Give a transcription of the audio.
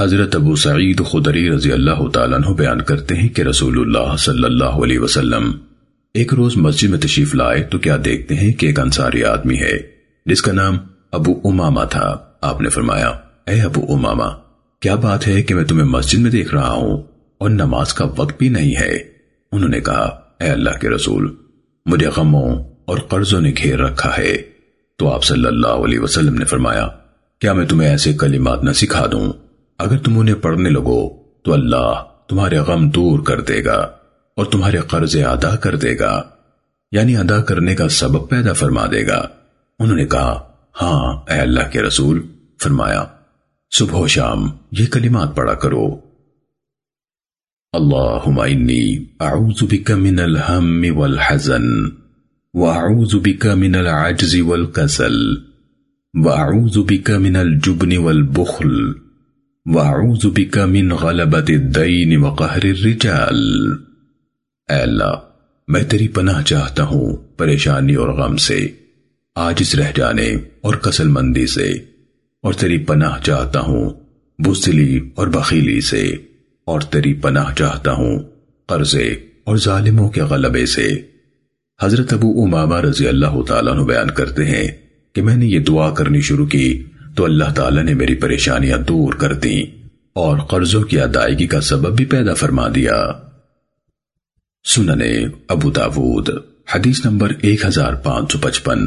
حضرت ابو سعید خدری رضی اللہ تعالیٰ عنہ بیان کرتے ہیں کہ رسول اللہ صلی اللہ علیہ وسلم ایک روز مسجد میں تشریف لائے تو کیا دیکھتے ہیں کہ ایک انصاری آدمی ہے، جس کا نام ابو امامہ تھا۔ آپ نے فرمایا، اے ابو امامہ، کیا بات ہے کہ میں تمہیں مسجد میں دیکھ رہا ہوں اور نماز کا وقت بھی نہیں ہے؟ انہوں نے کہا، اے اللہ کے رسول، مجھے غموں اور قرضوں نے گھیر رکھا ہے۔ تو آپ صلی اللہ علیہ وسلم نے فرمایا، کیا میں تمہیں ایسے کلمات نہ سکھا دوں؟ اگر تم انہیں پڑھنے لگو تو اللہ تمہارے غم دور کر دے گا اور تمہارے قرض ادا کر دے گا یعنی ادا کرنے کا سبب پیدا فرما دے گا۔ انہوں نے کہا ہاں اے اللہ کے رسول، فرمایا، صبح و شام یہ کلمات پڑھا کرو۔ اللہم انی اعوذ بک من الہم والحزن واعوذ بک من العجز والکسل واعوذ بک من الجبن والبخل وَأَعُوذُ بِكَ مِنْ غَلَبَةِ الدَّيْنِ وَقَهْرِ الرِّجَالِ اے اللہ، میں تیری پناہ چاہتا ہوں پریشانی اور غم سے آجز رہ جانے اور کسل مندی سے، اور تیری پناہ چاہتا ہوں بزدلی اور بخیلی سے، اور تیری پناہ چاہتا ہوں قرضے اور ظالموں کے غلبے سے۔ حضرت ابو امامہ رضی اللہ تعالیٰ بیان کرتے ہیں کہ میں نے یہ دعا کرنی شروع کی تو اللہ تعالیٰ نے میری پریشانیاں دور کر دیں اور قرضوں کی ادائیگی کا سبب بھی پیدا فرما دیا۔ سننے ابو داود، حدیث نمبر ایک ہزار پانچ سو پچپن۔